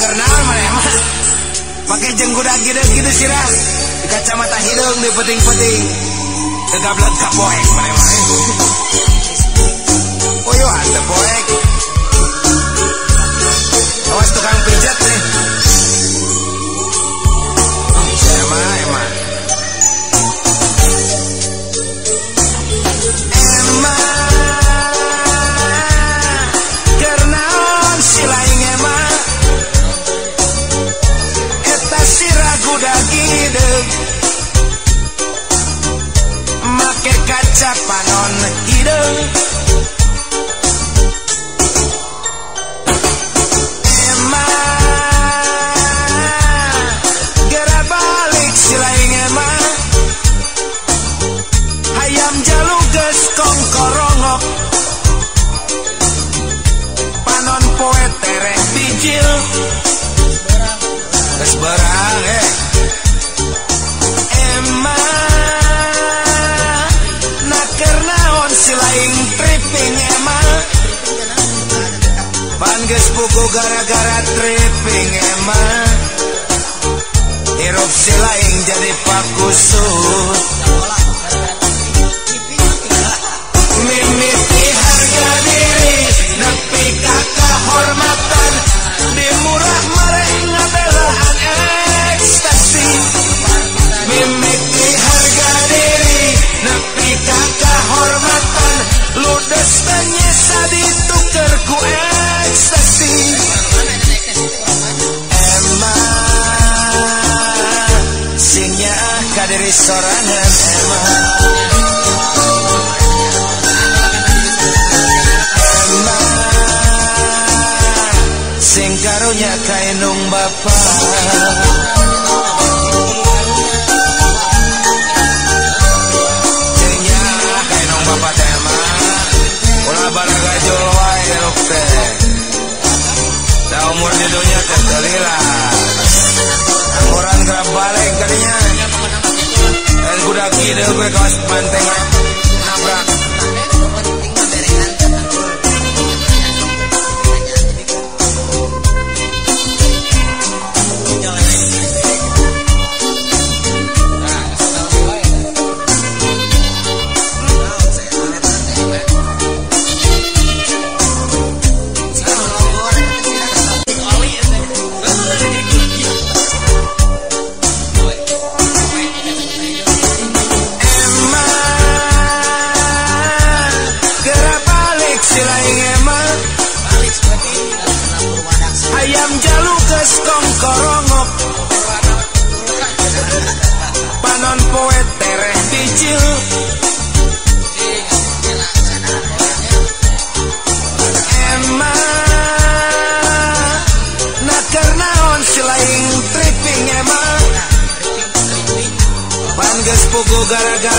Kenal maneh mah pakai jeung kuda gede gitu sih di kacamata hidung di peting-peting tegablak kapoek maneh emang hayam jaluges kongkorongok panon poe tereh bijil si lain tripping emang Bangges buku gara-gara tripping emang Erupsi lain jadi pakusut kadiri sorangan emang. Sing karunya kainung bapa Super Ghost, mantenga Ayam jalu kes kongkorongok Panon poet tereh silaing tripping emang Pan gara-gara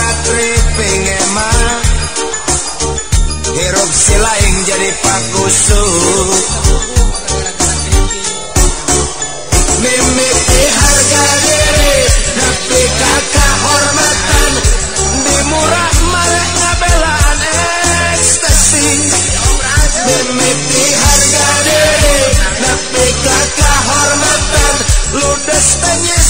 laing jadi pakusu Mimiti harga diri Nepi kakak hormatan Dimurah marah ngabelaan ekstasi Mimiti harga diri Nepi kakak hormatan Ludes tanyesa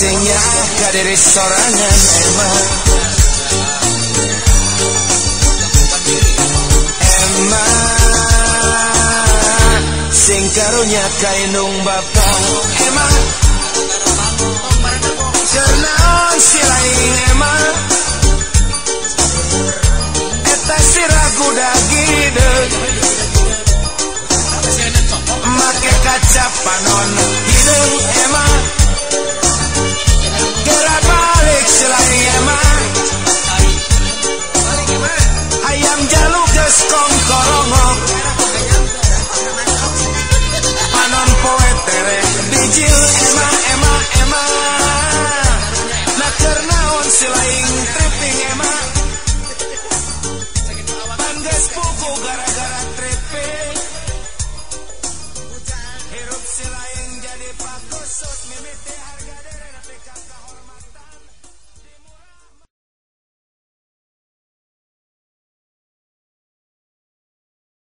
Singnya kadiri sorangan emang Emang Sing karunya kainung bapa Emang Sernaon si lain emang Eta si ragu dagideg Make kaca panon hidung emang